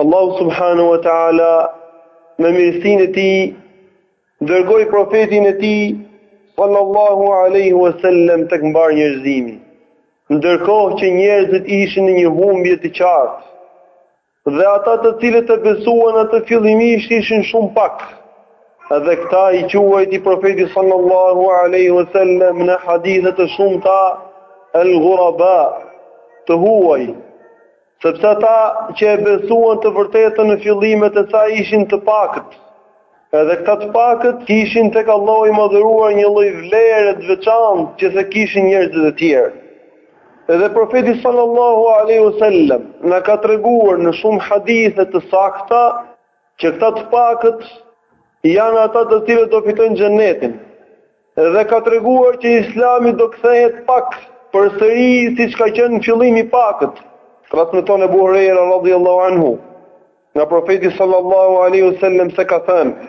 Allahu subhanahu wa taala me mirësinë e tij dërgoi profetin e tij sallallahu alaihi wasallam tek mbarë njerëzimi. Ndërkohë që njerëzit ishin në një humbje të qartë, dhe ata të cilët e besuan atë fillimisht ishin shumë pak. Dhe këta i quajti profeti sallallahu alaihi wasallam në hadithe të shumta al-ghuraba, të huaj, Sepse ata që e besuan të vërtetën në fillimet e saj ishin të pakët. Edhe këta të pakët kishin tek Allahu i madhëruar një lloj vlere të veçantë që s'e kishin njerëzit e tjerë. Edhe profeti sallallahu alaihi wasallam na ka treguar në shumë hadithe të sakta Që këta të pakët janë ata të cilët do fitojnë xhenetin. Dhe ka treguar që Islami do kthehet pak përsëri siç ka qenë në fillim i pakët. Transmeton Ebu Hurejra radhiyallahu anhu nga profeti sallallahu alaihi wasallam se ka thënë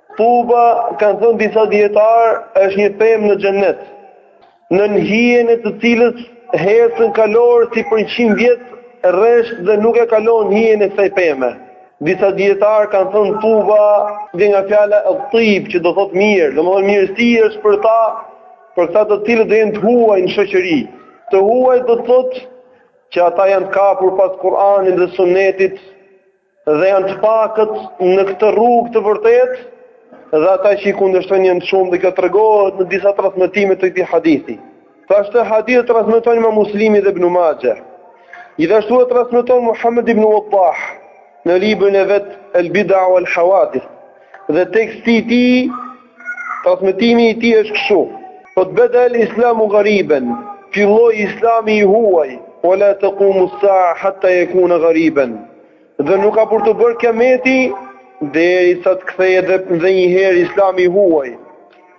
Tuba, kanë thënë disa dijetarë, është një pemë në xhenet, nën hijen e të cilës ecën kalorësi për njëqind vjet rresht dhe nuk e kalon hijen e kësaj peme. Disa dijetarë kanë thënë tuba vjen nga fjala et-tib që do thotë mirë, domethënë mirësi është për ta, për këta të cilët do jenë të huaj në shoqëri. Të huaj do të thotë që ata janë të kapur pas Kur'anit dhe sunetit Dhe janë të pakët në këtë rrugë të vërtetë dhe ata që i kundërshtojnë janë shumë dhe kjo tregohet në disa transmetime të këtij hadithi. Tash këtë hadith e transmeton Imam Muslimi dhe Ibnu Maxha. Gjithashtu e transmeton Muhammed ibn Waddah në librin e vet El Bid'a wal Hawadith. Dhe teksti i tij, transmetimi i tij është kështu: "Thotë bede'el Islamu ghariban, filloi Islami i huaj, wa la tekumus-sa'atu hatta jekune ghariban, dhe nuk ka për t'u bërë kijameti, derisa të kthehet edhe dhe një herë Islami i huaj,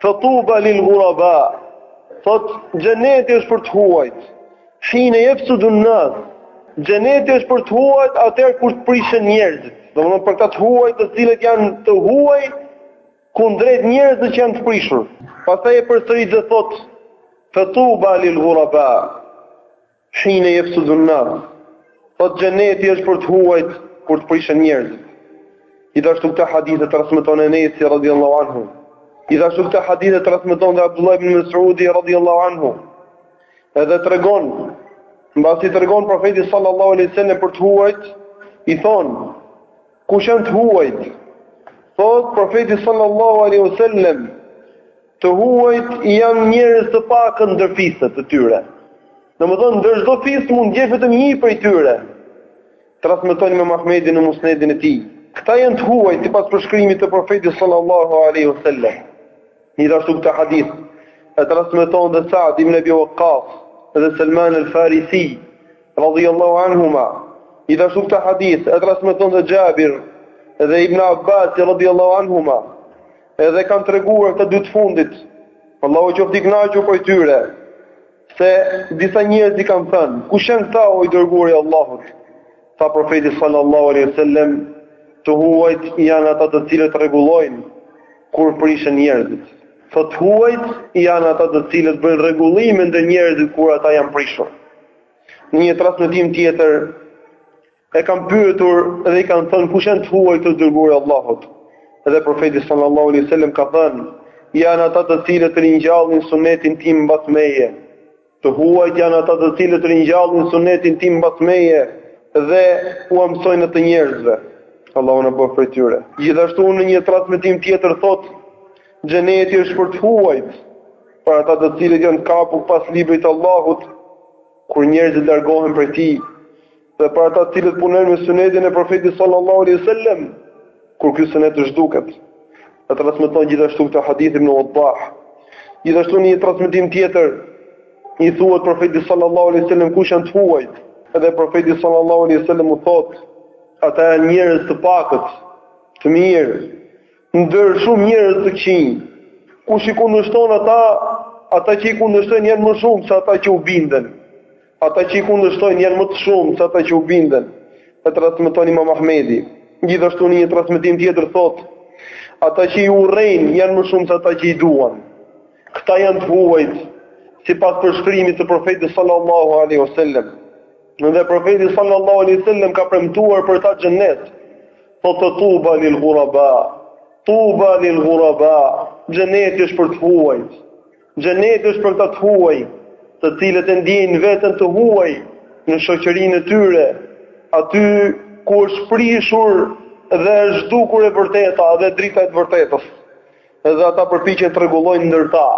fe tuba lil ghuraba, thotë xheneti është për të huajt, Hine jefsudun-nas, xheneti është për të huajt atëherë kur të prishen njerëzit, domethënë për këta të huaj të cilët janë të huaj, kundrejt njerëzve që janë të prishur. Pastaj e përsërit dhe thotë, fe tuba lil ghuraba, hine jefsudun-nas, thotë xheneti është për të huajt kur të prishen njerëzit. Gjithashtu këtë hadith e transmeton Enesi, radiallahu anhu. Gjithashtu këtë hadith e transmeton dhe Abdullah ibn Mesudi, radiallahu anhu. Edhe tregon, mbasi tregon profeti sallallahu alaihi wasallam për të huajt, i thonë, kush janë të huajt? Thotë profeti sallallahu alaihi wasallam, të huajt janë njerëz të pakët ndër fiset të tyre. Domethënë ndër çdo fis mund të jetë vetëm një prej tyre. Transmeton Imam Ahmedi në Musnedin e tij. Këta janë të huajt sipas përshkrimit të Profetit sallallahu alaihi wasallam. Gjithashtu këtë hadith e transmeton dhe Sa'd ibn Abi Waqqas dhe Salman al-Farisi radhiyallahu anhuma. Gjithashtu këtë hadith e transmeton dhe Jabir dhe Ibn Abbas radhiyallahu anhuma. Edhe kanë treguar të dy të fundit. Allahu qoftë i kënaqur prej tyre. Se disa njerëz i kanë thënë, kush janë këta o i dërguari i Allahut? Tha profeti sallallahu alaihi wasallam, të huajt janë ata të cilët rregullojnë kur prishen njerëzit. Të huajt janë ata të cilët bëjnë rregullime ndër njerëz kur ata janë prishur. Në një transmetim tjetër E kanë pyetur dhe i kanë thënë kush janë të huajt, o i dërguari i Allahut. Dhe profeti sallallahu alaihi wasallam ka thënë janë ata të cilët ringjallin sunetin tim mbas meje. Të huajt janë ata të cilët ringjallin sunetin tim mbas meje dhe ua mësojnë atë njerëzve. Allahu na bëftë prej tyre. Gjithashtu në një transmetim tjetër thotë xheneti është për të huajt, për ata të cilët janë kapur pas librit të Allahut, kur njerëzit largohen prej tij, dhe për ata të cilët punojnë me sunetin e profetit sallallahu alaihi wasallam kur ky sunet të zhduket e transmeton gjithashtu këtë hadith ibn Wadah gjithashtu në një transmetim tjetër i thuhet profetit sallallahu alaihi wasallam kush janë të huajt dhe profeti sallallahu alaihi wasallam u thot ata janë njerëz të pakët të mirë ndër shumë njerëz të këqinj kush i kundërshton ata ata që i kundërshtojnë janë më shumë se ata që u binden Ata që i kundërshtojnë janë më të shumë se ata që u binden, e transmeton Imam Ahmedi. Gjithashtu në një transmetim tjetër thotë, ata që i urrejnë janë më shumë se ata që i duan. Këta janë të huajt sipas përshkrimit të profetit sallallahu alaihi wasallam. Dhe profeti sallallahu alaihi wasallam ka premtuar për ta xhennet, thotë tuba lil ghuraba, tuba lil ghuraba, xheneti është për të huajt. Xheneti është për këta të huaj, të cilët e ndjejnë veten të huaj në shoqërinë e tyre, aty ku është prishur dhe është zhdukur e vërteta dhe drita e të vërtetës. Dhe ata përpiqen të rregullojnë ndër ta.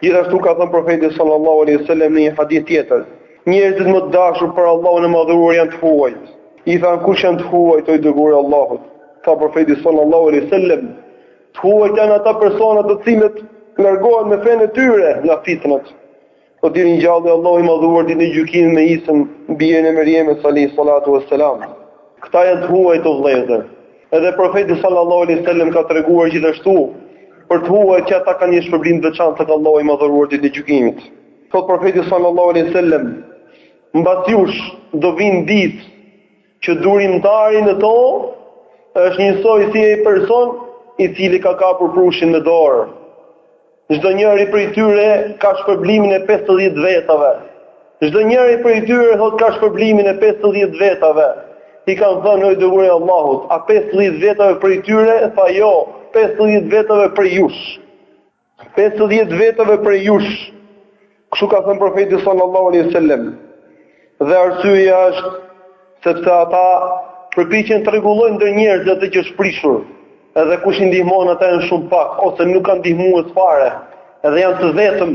Gjithashtu ka thënë Profeti sallallahu alejhi ve selem në një hadith tjetër, Njerëzit më të dashur për Allahun e Madhëruar janë të huajt. I thanë, Kush janë të huajt, o i dërguari i Allahut? Tha Profeti sallallahu alejhi ve selem, Të huajt janë ata persona të cilët largohen me fenë e tyre nga fitnat. Do t'i ringjallë Allahu i madhëruar ditën e gjykimit me Isën, birin e Merjemes alayhi salatu wassalam. Këta janë të huajt, vëllezër. Edhe profeti sallallahu alaihi wasallam ka treguar gjithashtu për të huajt që ata kanë një shpërblim të veçantë tek Allahu i madhëruar ditën e gjykimit. Thotë profeti sallallahu alaihi wasallam mbas jush do vijnë ditë Që durimtari në to është njësoj si e person i cili ka kapur prushin me dorë. Çdo njëri prej tyre ka shpërblimin e 50 vetave. Çdo njëri prej tyre thotë ka shpërblimin e 50 vetave. I kanë thënë o i dërguari Allahut, a 50 vetave prej tyre? Tha jo, 50 vetave prej jush. 50 vetave prej jush. Kështu ka thënë profeti sallallahu alaihi wasallam. Dhe arsyeja është sepse ata përpiqen të rregullojnë ndër njerëz atë që është prishur. Edhe kush i ndihmon ata janë shumë pak ose nuk kanë ndihmues fare. Edhe janë të vetëm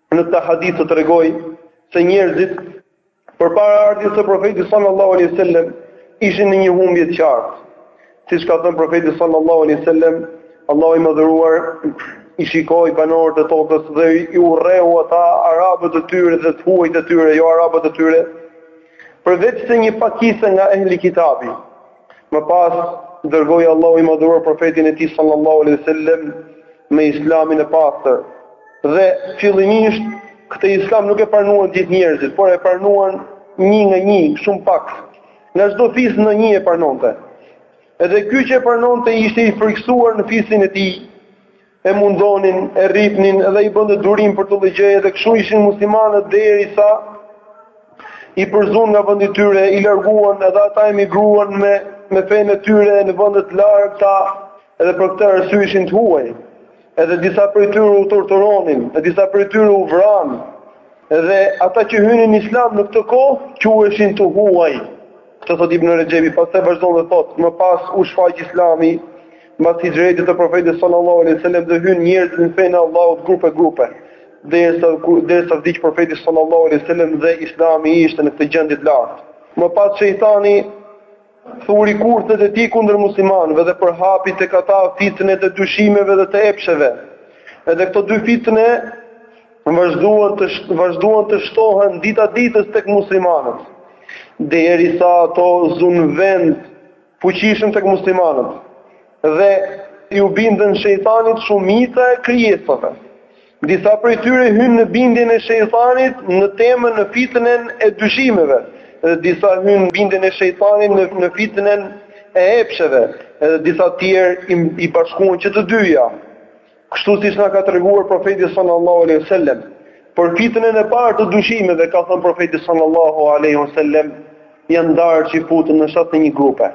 në këtë hadith të tregojë se njerëzit përpara ardhjes së profetit sallallahu alaihi wasallam ishin në një humbje të qartë. Siç ka thënë profeti sallallahu alaihi wasallam, Allahu i madhëruar i shikoi banorët e tokës dhe i urreu ata arabët e tyre dhe të huajt e tyre, jo arabët e tyre, përveçse një pakicë nga ehli kitabi. Më pas dërgoi Allahu i madhëruar profetin e tij sallallahu alaihi wasallam me islamin e pastër. Dhe fillimisht këtë islam nuk e pranuan gjithë njerëzit, por e pranuan një nga një, shumë pak. Nga çdo fis nga një e pranonte. Edhe ky që e pranonte ishte i frikësuar në fisin e tij. e mundonin, e rrihnin edhe ai bënte durim për të edhe kështu ishin muslimanët derisa i përzunë nga vendi tyre, i larguan edhe ata emigruan me, me fenë e tyre në vende të largëta edhe për këtë arsye ishin të huaj. Edhe disa prej tyre u torturonin, edhe disa prej tyre u vranë, edhe ata që hynin në islam në këtë kohë, quheshin të huaj. Këtë thotë Ibn Rexhebi, pastaj vazhdon dhe thotë, më pas u shfaq islami, Mbas hixhretit të Profetit sallallahu alejhi ue sellem dhe hynë njerëzit në fenë e Allahut grupe grupe. Derisa derisa vdiq Profeti sallallahu alejhi ue sellem dhe Islami ishte në këtë gjendje të lartë. Më pas shejtani thuri kurthet e tij kundër muslimanëve dhe përhapi tek ata fitnet e dyshimeve dhe të epsheve. Edhe këto dy fitne vazhduan të vazhduan të shtohen dita ditës tek muslimanët. Derisa ato zunë vend fuqishëm tek muslimanët dhe iu bindën shejtanit shumica e krijesave. Disa prej tyre hynë në bindjen e shejtanit në temën në fitnen e dyshimeve, dhe disa hynë në bindjen e shejtanit në, në fitnen e epsheve, edhe disa tjerë i, i bashkuan që të dyja. Kështu siç na ka treguar profeti sallallahu alaihi wasallam, për fitnën e parë të dyshimeve ka thënë profeti sallallahu alaihi wasallam, janë ndarë çifutët në 71 grupe.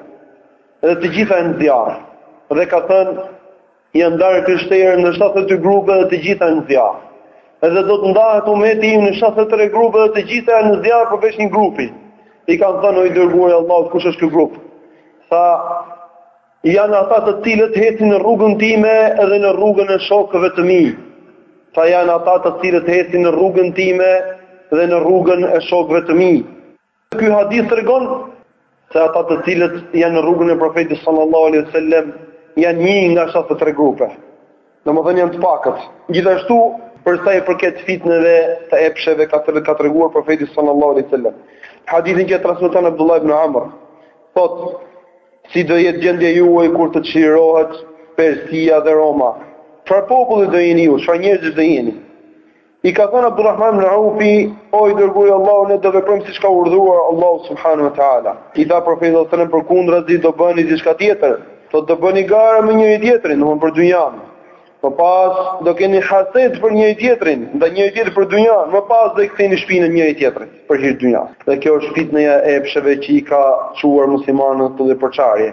Dhe të gjitha janë në zjarr. Dhe ka thënë janë ndarë krishterët në 72 grupe dhe të gjitha janë në zjarr. Edhe do të ndahet umeti im në 73 grupe dhe të gjitha janë në zjarr përveç një grupi. I kanë thënë o i dërguar i Allahut kush është ky grup? Tha Janë ata të cilët ecin në rrugën time dhe në rrugën e shokëve të mi. Tha janë ata të cilët ecin në rrugën time dhe në rrugën e shokëve të mi. Ky hadith tregon se ata të cilët janë në rrugën e Profetit sallallahu alaihi wasallam janë një nga 73 grupe. Domethënë janë të pakët. Gjithashtu, për sa i përket fitnëve të epsheve ka treguar profeti sallallahu alaihi wasallam. Hadithin që transmeton Abdullah ibn Amr, thotë si do jetë gjendja juaj kur të çlirohet Persia dhe Roma. Çfarë populli do jeni ju? Çfarë njerëzish do jeni? I ka thënë Abdurrahman ibn Aufi, o i dërguari i Allahut, ne do veprojmë siç ka urdhëruar Allahu subhanahu wa taala. I tha profeti sallallahu alajhi wasallam përkundrazi do bëni diçka tjetër, thotë do bëni gara me njëri tjetrin, domthonë për dynjan. Më pas do keni haset për njëri tjetrin, ndaj njëri tjetrit për dynjan, më pas do i ktheni shpinën njëri tjetrit për hir dynjas. Dhe kjo është fitnja e epsheve që i ka çuar muslimanët në përçarje.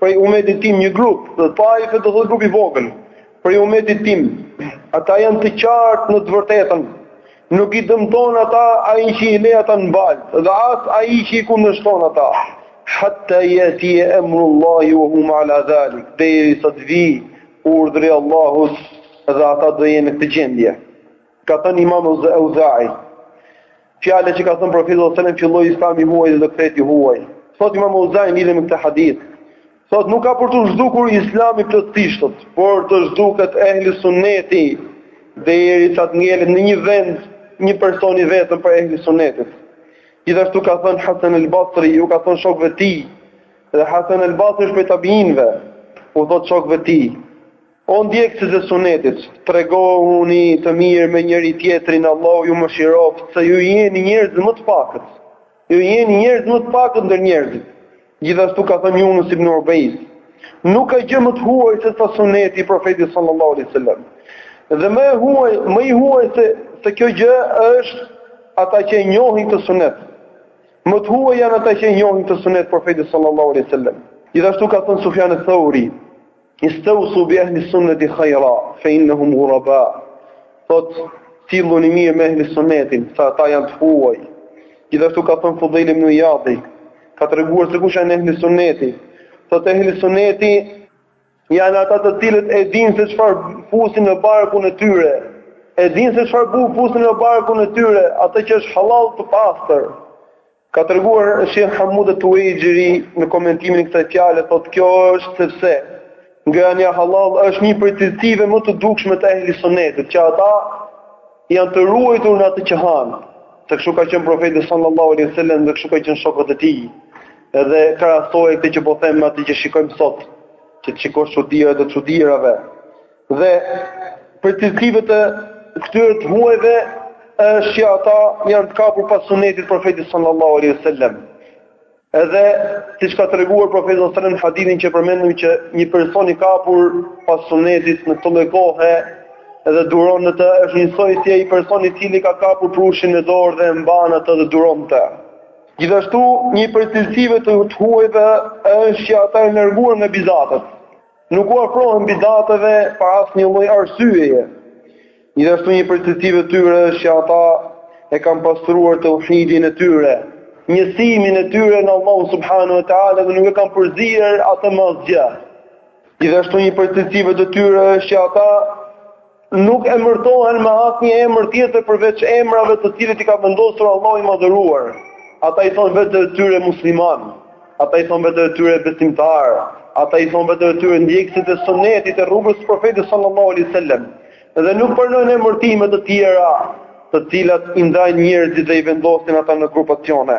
prej umetit tim një grup, dhe taife do thotë grup i vogël, prej umetit tim, ata janë të qartë në të vërtetën, nuk i dëmton ata ai që i le ata në baltë, dhe as ai që i kundërshton ata, hatta jetije emrullahi ue hum ala dhalik, derisa të vijë urdhri i Allahut dhe ata do jenë në këtë gjendje. Ka thënë Imam Auza'i, fjala që ka thënë profeti sallallahu alajhi wasallam filloi Islami i huaj dhe do kthehet i huaj. Thotë Imam Auza'i në lidhje me këtë hadith. Thotë nuk ka për t'u zhdukur Islami plotësisht, por të zhduket ehli sunneti deri sa të ngelet në një vend një person i vetëm prej ehli sunnetit. Gjithashtu ka thënë Hasan al-Basri, u ka thënë shokëve të tij, dhe Hasan al-Basri është prej tabiinëve, u thotë shokëve të tij, O ndjekësit e sunetit, tregohuni të mirë me njëri tjetrin, Allahu ju mëshiroftë, se ju jeni njerëzit më të pakët. Ju jeni njerëzit më të pakët ndër njerëzit. Gjithashtu ka thënë Yunus ibn Ubayd, nuk ka gjë më të huaj se sa suneti i profetit sallallahu alaihi wasallam. Dhe më e huaj, më i huaj se kjo gjë është ata që e njohin këtë sunet. Më të huaj janë ata që e njohin këtë sunet të profetit sallallahu alaihi wasallam. Gjithashtu ka thënë Sufjan al-Thauri, Istausu bi ahli sunnati khaira fa innahum ghuraba. Thot silluni mirë me ahli sunnetin, se ata janë të huaj. Gjithashtu ka thënë Fudajl ibn Iyadi, ka treguar se kush janë ahli sunneti. Thot ahli sunneti janë ata të cilët e dinë se çfarë fusin në barkun e tyre. E dinë se çfarë bu fusin në barkun e tyre, atë që është halal të pastër. Ka treguar Shejh Hamud at-Tuwaijiri në komentimin e kësaj fjale thotë kjo është sepse ngrënia halal është një prej cilësive më të dukshme të ehli sunnetit, që ata janë të ruajtur në atë që hanë. Se kshtu ka qenë profeti sallallahu alaihi wasallam dhe kshtu ka qenë shokët e tij. Edhe krahasoje këtë që po them me atë që shikojmë sot, që të shikosh çudirat e çudirave. Dhe prej cilësive të këtyre të huajve është që ata janë të kapur pas sunetit profetit sallallahu alaihi wasallam. Edhe siç ka treguar profeti sallallahu alaihi wasallam hadithin që përmendëm që një person i kapur pas sunetit në këtë kohë edhe duron në të është njësoj si ai personi i cili ka kapur prushin në dorë dhe e mban atë dhe duron të. Gjithashtu, një prej cilësive të huajve është që ata i largohen nga bidatet. Nuk u afrohen bidateve pa asnjë lloj arsyeje. Gjithashtu një prej cilësive të tyre është që ata e kanë pastruar tauhidin e tyre, njësimin e tyre në Allahu subhanahu wa taala dhe nuk e kanë përzier atë me asgjë. Gjithashtu një prej cilësive të tyre është që ata nuk emërtohen me asnjë emër tjetër përveç emrave të cilat i ka vendosur Allahu i Madhëruar. Ata i thonë vetes tyre musliman, ata i thon vetes tyre besimtar, ata i thon vetes tyre ndjekësit e sunetit e rrugës së profetit sallallahu alaihi wasallam. Dhe nuk pranojnë emërtime të tjera, të cilat i ndajnë njerëzit dhe i vendosin ata në grupacione.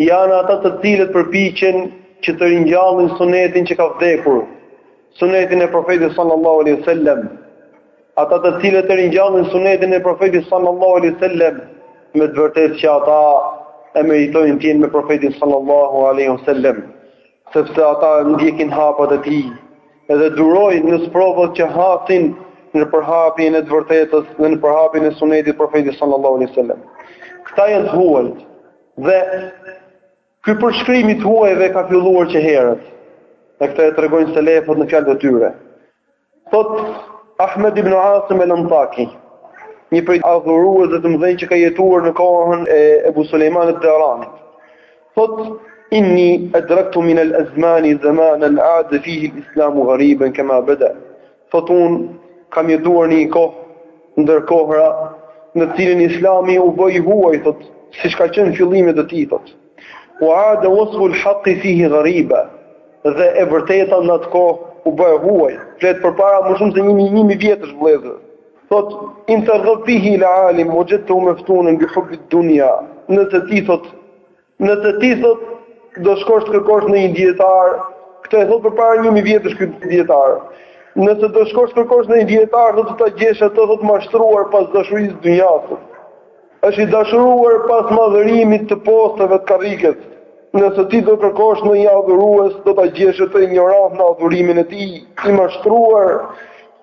Janë ata të cilët përpiqen që të ringjallin sunetin që ka vdekur, sunetin e profetit sallallahu alaihi wasallam. Ata të cilët e ringjallin sunetin e profetit sallallahu alaihi wasallam, me të vërtetë që ata e meritojnë të jenë me profetin sallallahu alaihi wasallam, sepse ata ndjekin hapat e tij dhe durojnë në sprovat që hasin në përhapjen e të vërtetës dhe në përhapjen e sunetit të profetit sallallahu alaihi wasallam. Këta janë të huajt, Dhe ky përshkrim i të huajve ka filluar që herët. E këtë e tregojnë selefët në fjalët e tyre. Thot Ahmed ibn Asim al-Antaki, një prej adhuruesve të mëdhenj që ka jetuar në kohën e Ebu Sulejman al-Darani. Thot inni adraktu min al-azmani zamanan ada fihi al-islamu ghariban kama bada. Thotë unë kam jetuar në një kohë ndër kohëra në të cilën Islami u bë i huaj, thotë, siç ka qenë fillimet e tij, thotë. Wa ada wasfu al-haqq fihi ghariba. Dhe e vërteta në atë kohë u bë e huaj, flet përpara më shumë se 1000 vjetësh vëllezër. Thotë in targhab fihi ila alim wajadtahu maftunan bi hubb ad-dunya. Nëse ti thotë Nëse ti thot do shkosh të kërkosh ndonjë dietar, këtë e thot përpara 1000 vjetësh ky dietar. Nëse do shkosh të kërkosh ndonjë dietar, do ta gjesh atë thot të mashtruar pas dashurisë së dynjasë. Është i dashuruar pas madhërimit të posteve të karrikes. Nëse ti do kërkosh ndonjë adhurues, do ta gjesh atë injorant në adhurimin e tij, i mashtruar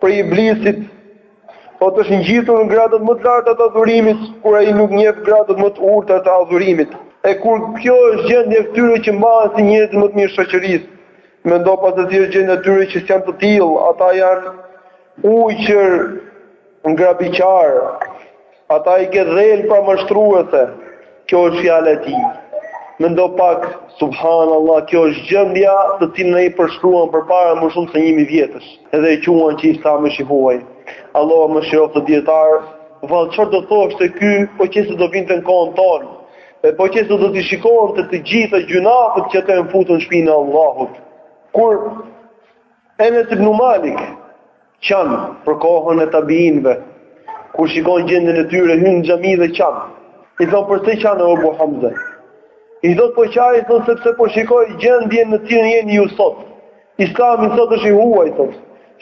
prej iblisit Thot është ngjitur në gradat më të larta të adhurimit, kur ai nuk njeh gradat më të ulta të adhurimit. E kur kjo është gjendja e këtyre që mbahen si njerëzit më të mirë të shoqërisë, mendo pak se si është gjendja e atyre që s'janë të tillë, ata janë ujqër, grabitqarë, Ata i ke dhelpra mashtruese, kjo është fjala e tij. Mendo pak, subhanallah, kjo është gjendja të cilën ai përshkruan përpara më shumë se 1000 vjetësh, edhe e quan që Islami është i huaj. Allahu e mëshiroftë këtë dietar, vallë çfarë do thoshte ky, po qe se do vinte në kohën tonë. E po qe se do t'i shikonte të gjitha gjynahet që janë futur në shpinë e Allahut. Kur Enes ibn Malik, Qan, për kohën e tabiinëve, kur shikon gjendjen e tyre, hyn në xhami dhe qan. I thon përse qan e Abu Hamza. I thot po qaj, thot sepse po shikoj gjendjen në cilën jeni ju sot. Islami sot është i huaj thot.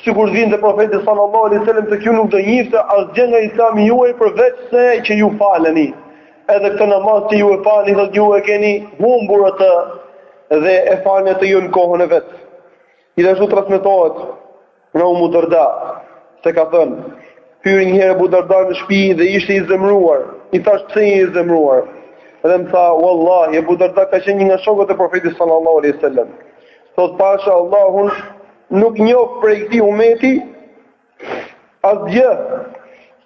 Sikur të vinte profeti sallallahu alaihi wasallam tek ju nuk do njihte asgjë nga Islami juaj përveçse që ju faleni. Edhe këtë namaz që ju e falni thotë ju e keni humbur atë dhe e falni atë jo në kohën e vet. Gjithashtu transmitohet Nga Umu Derda, se ka thënë, hyri një herë Abu Derda në shpi dhe ishte i zemruar, i thash pse je i zemruar, dhe më tha, Wallahi, Abu Derda ka qenë një nga shokët e profetit sallallahu alaihi wasallam, thot pasha Allahun, nuk njof prej këtij umeti, asgjë,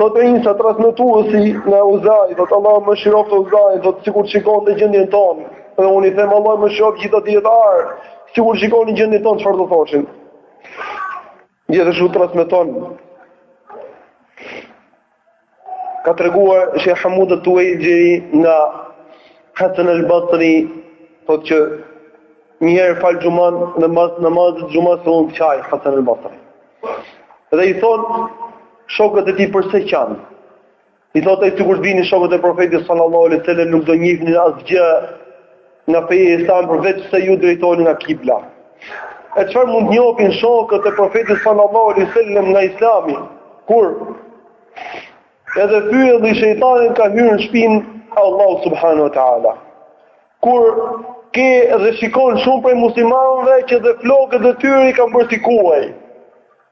Thotë Isa transmetuesi nga Euzai, thotë Allah e mëshiroftë Euzain, thotë sikur ta shikonte gjendjen tonë, dhe unë i them Allah i mëshiroftë gjithë dijetarët, sikur ta shikonin gjendjen tonë, çfarë do thoshin? Gjithashtu transmeton, ka treguar sheh Hamud et-Tuejxheri nga Hasan al-Basri, thotë që Një herë fal xhuman mas namazit xhumas duke qarë Hasan el Basri. Dhe i thon shokët e tij përse qan. I thotë ai sikur të vinin shokët e profetit sallallahu alaihi wasallam nuk do njihnin asgjë nga feja Islame përveç se ju drejtoheni nga kibla. E çfarë mund njohin shokët e profetit sallallahu alaihi wasallam nga Islami? Kur edhe fyelli i shejtanit ka hyrë në shpinë e Allahut subhanahu wa taala. Kur ke dhe shikon shumë prej muslimanëve që dhe flokët e tyre i kanë bërë si kuaj.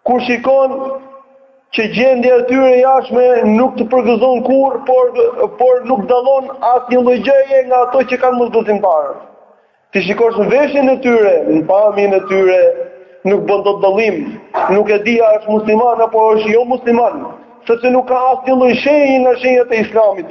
Kur shikon që gjendja e tyre e jashtme nuk të përgëzon kurrë, por, por nuk dallon asnjë lloj gjëje nga ato që kanë mosbesimtarët. T'i shikosh në veshjen e tyre, në pamjen e tyre, nuk bën dot dallim, nuk e di a është musliman, apo është jo musliman, sepse nuk ka asnjë lloj shenje nga shenjat e islamit.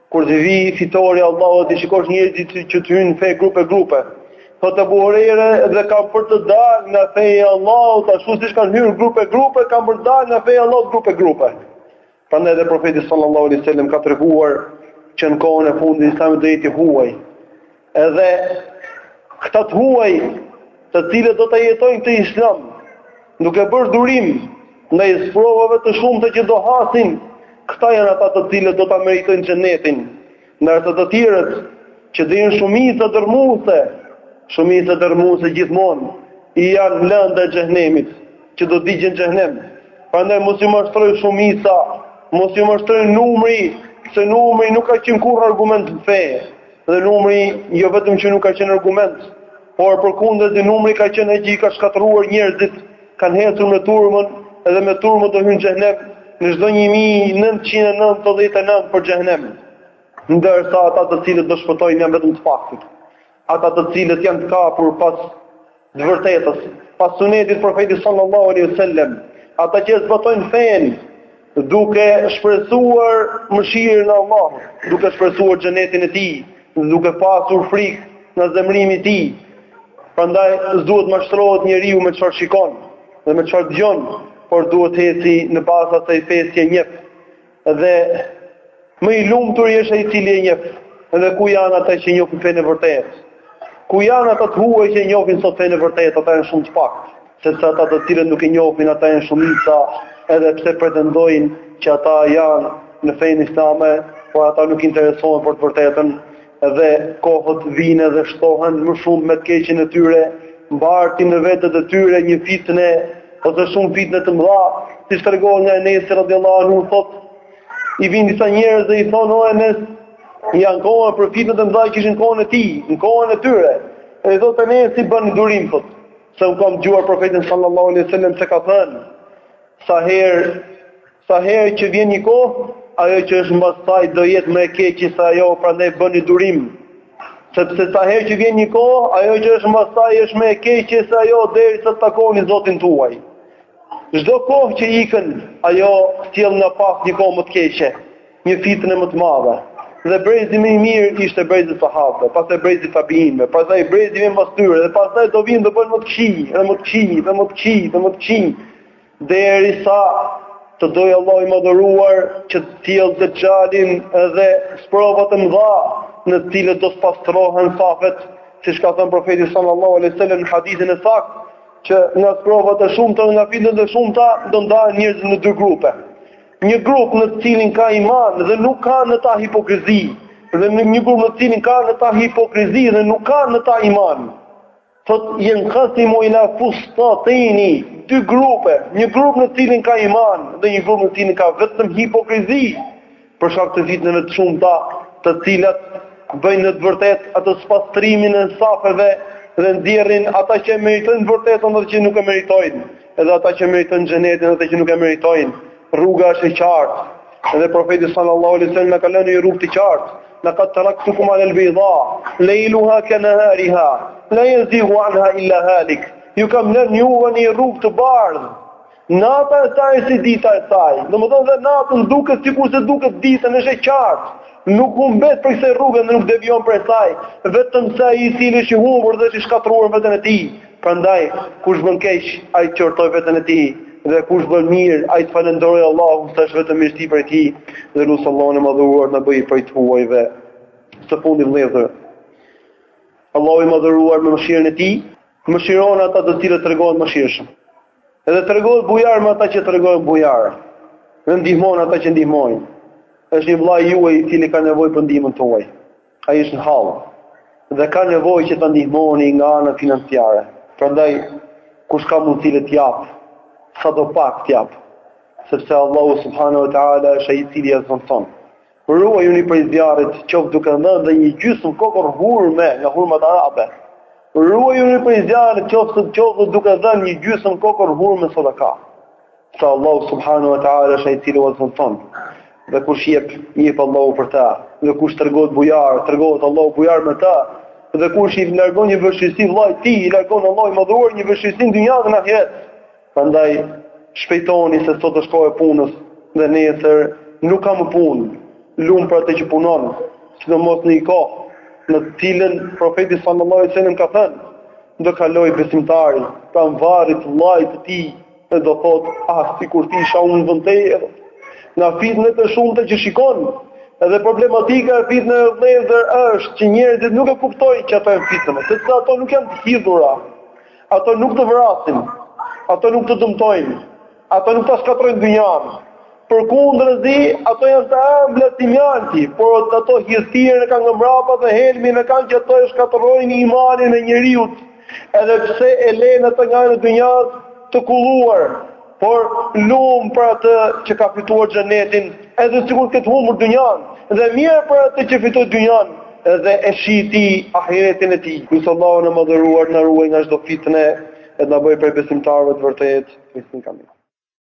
Kur të vijë fitorja e Allahut t'i shikosh njerëzit që të hyjnë në fe grupe grupe. Thotë Ebu Hurejra dhe kanë për të dalë nga feja e Allahut, ashtu siç kanë hyrë grupe grupe, kanë për të dalë nga feja e Allahut grupe grupe. Prandaj edhe profeti sallallahu alaihi wasallam ka treguar që në kohën e fundit Islami do të jetë i huaj, Edhe këta të huaj, të cilët do ta jetojnë këtë islam, duke bërë durim ndaj sprovave të shumta që do hasin, këta janë ata të cilët do ta meritojnë xhenetin, ndërsa të tjerët që do jenë shumica dërmuese, shumica dërmuese gjithmonë janë lënda e xhehnemit, që do digjen në xhehnem. Prandaj mos ju mashtrojë shumica, mos ju mashtrojë numri, se numri nuk ka qenë kurrë argument në fe. Dhe numri jo vetëm që nuk ka qenë argument, por përkundrazi numri ka qenë ai që i ka shkatëruar njerëzit, kanë ecur me turmën edhe me turmën do hyjnë në xhehnem në çdo 1000, 999 për xhehnem, ndërsa ata të cilët do shpëtojnë janë vetëm të paktët, ata të cilët janë të kapur pas Të vërtetës, pas sunetit të profetit sallallahu alaihi wasallam, ata që zbatojnë fenë duke shpresuar mëshirën e Allahut, duke shpresuar xhenetin e tij, duke pasur frikë nga zemrimi i tij. Prandaj s'duhet mashtrohet njeriu me çfarë shikon dhe me çfarë dëgjon, por duhet të ecë në bazë të asaj fesë që e njeh. Dhe më i lumturi është ai i cili e njeh. Dhe ku janë ata që njohin fenë e vërtetë? Ku janë ata të huaj që e njohin sot fenë e vërtetë? Ata janë shumë të paktë, sepse ata të cilët nuk e njohin ata janë shumica, edhe pse pretendojnë që ata janë në fenë islame, por ata nuk interesohen për të vërtetën. Dhe kohët vijnë dhe shtohen më shumë me të keqen e tyre, mbartin në vetët e tyre një fitne ose shumë fitne të mëdha, siç tregohet nga Enesi radhiyallahu anhu thot, i vin disa njerëz dhe i thonë o Enes, ankohen për fitnet e mëdha që ishin në kohën e tij, në kohën e tyre. E i thot Enesi bëni durim thot, se u kam dëgjuar profetin sallallahu alaihi wasallam se ka thënë sa herë Sa herë që vjen një kohë, ajo që është mbas saj do jetë më e keqe se ajo, prandaj bëni durim. Sepse sa herë që vjen një kohë, ajo që është mbas saj është më e keqe se ajo derisa të takoni Zotin tuaj. Çdo kohë që ikën, ajo sjell nga pas një kohë më të keqe, një fitnë më të madhe. Dhe brezi më i mirë ishte brezi i sahabëve, pastaj brezi i tabiinëve, pastaj brezi që vjen pas tyre dhe pastaj do vinë do bëhen më të këqij, dhe më të këqij, dhe më të këqij, dhe më të këqij. Derisa të dojë Allahu i madhëruar që të sjellë dexhalin dhe sprovat e mdha në të cilat do spastrohen safet, siç ka thënë profeti sallallahu alaihi wasallam në hadithin e saktë, që nga sprovat e shumta dhe nga fitnet e shumta, do ndahen njerëzit në dy grupe. Një grup në të cilin ka iman dhe nuk ka në ta hipokrizi, dhe një grup në të cilin ka në ta hipokrizi dhe nuk ka në ta iman. Thot jenkasimune ila fustatejni, dy grupe, një grup në cilin ka iman dhe një grup në cilin ka vetëm hipokrizi, për shkak të fitneve të shumta, të cilat bëjnë në të vërtetë atë spastrimin e safeve dhe nxjerrin ata që e meritojnë të vërtetën, ata që nuk e meritojnë, edhe ata që meritojnë xhenetin dhe ata që nuk e meritojnë. Rruga është e qartë. Edhe profeti sallallahu alaihi wasallam na ka lënë një rrugë të qartë. Lakad taraktukum ala al-bayda, layluha ka nahariha, la yazighu anha illa halik. Ju kam lënë ju një rrugë të bardhë. Nata e saj si dita e saj. Domethënë dhe natën duket sikur se duket ditën, është e qartë. Nuk humbet prej kësaj rruge dhe nuk devijon prej saj, vetëm se ai i cili është i humbur dhe e ka shkatërruar veten e tij. Prandaj, kush bën keq, ai të qortojë veten e tij, dhe kush bën mirë, ai të falënderojë Allahun se është vetëm mirësi prej tij, dhe lus Allahun e Madhëruar të na bëjë prej të huajve. Së fundi vëllezër, Allahu i Madhëruar me mëshirën e tij mëshiron ata të cilët tregohen të mëshirshëm. Edhe tregohet bujar me ata që tregohen bujar. Dhe ndihmon ata që ndihmojnë. Është një vëlla juaj i cili ka nevojë për ndihmën tuaj. Ai është në hall dhe ka nevojë që ta ndihmoni nga ana financiare. Prandaj kush ka mundësi le të jap, sado pak të jap, sepse Allahu subhanahu wa taala është ai i cili ia zonton. Ruajuni prej zjarrit, qoftë duke dhënë dhe një gjysmë kokërr hurme nga hurmat arabe. Ruajuni prej zjarrit, qoftë qoftë duke dhënë një gjysmë kokërr hurme sadaka. Se Allahu subhanahu wa taala është ai i cili ua shton. Dhe kush jep, jep Allahu për ta. Dhe kush tregohet bujar, tregohet Allahu bujar me ta. Dhe kush i largon një vështirësi vllait të tij, i largon Allahu i madhëruar një vështirësi në dynja dhe në ahiret. Prandaj shpejtoni se sot është koha e punës dhe nesër nuk ka më punë. Lum për atë që punon, sidomos në një kohë në të cilën profeti sallallahu alajhi wasallam ka thënë, do kalojë besimtari, pranë varrit vllait të tij, Dhe do thotë, ah, sikur të isha unë në vend tij, nga fitnet e shumta që shikon, edhe problematika e fitneve vëllezër është që njerëzit nuk e kuptojnë që ato janë fitne, sepse ato nuk janë të hidhura, ato nuk të vrasin, ato nuk të dëmtojnë, ato nuk ta shkatërrojnë dynjanë, përkundrazi, ato janë të ëmbla si mjalti, por ato hidhësirën e kanë nga mrapa dhe helmin e kanë që ato e shkatërrojnë imanin e njeriut, Edhe pse e lënë atë nga ana e dynjasë të kulluar, por lum për atë që ka fituar xhenetin, edhe sikur të ketë humbur dynjanë, dhe mjerë për atë që fitoi dynjanë, dhe e shiti ahiretin e tij. Lus Allahun e madhëruar të na ruajë nga çdo fitne, edhe na bëjë prej besimtarëve të vërtetë, e si në kamë.